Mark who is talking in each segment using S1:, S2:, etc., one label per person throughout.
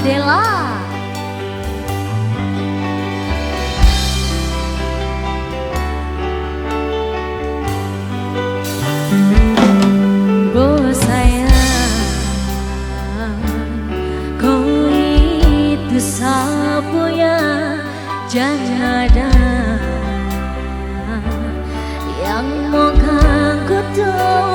S1: Adela. Jangan ada yang mau ganggu dong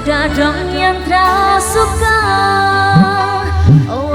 S1: ludah dong yang tersuka oh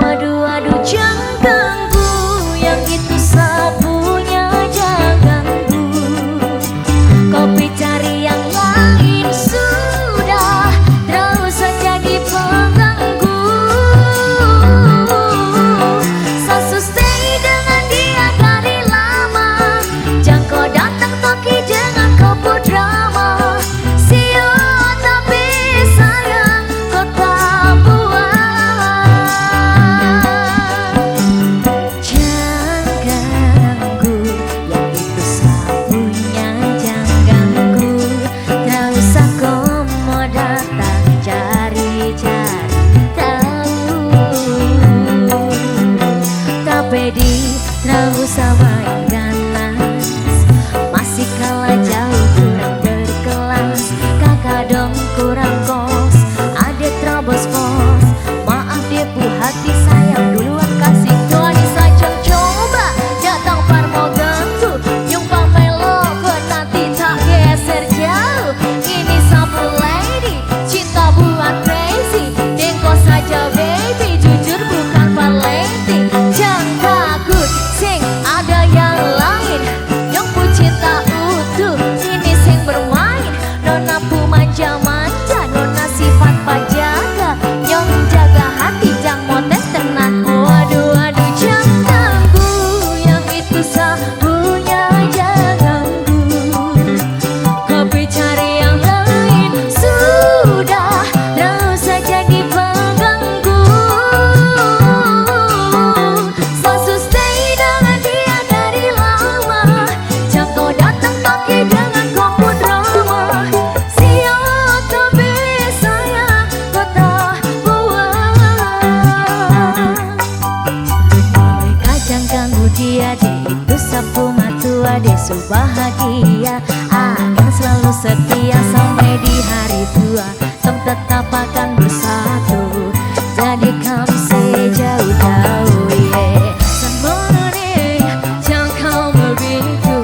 S1: Yesus bahagia. Akan selalu setia sampai di hari tua Tong tetap akan bersatu. Jadi kami sejauh-jauh yeah. Sebenarnya jangan kau begitu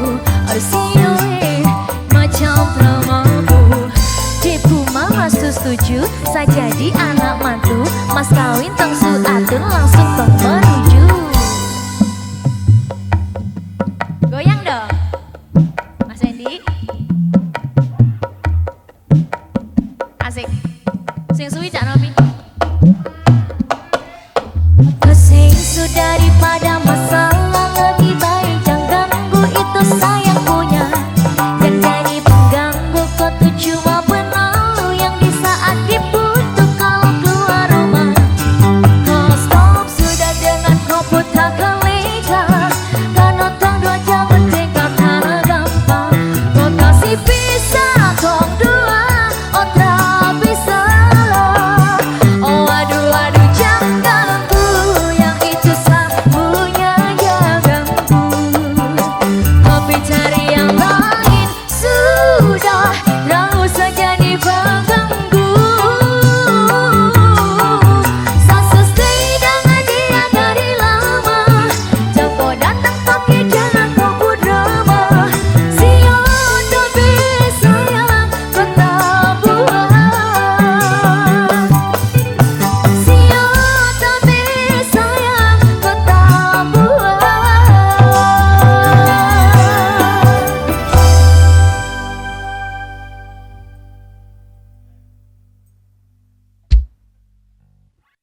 S1: Arsino macam pramaku Tipu mama setuju Saya jadi anak mantu. Mas kawin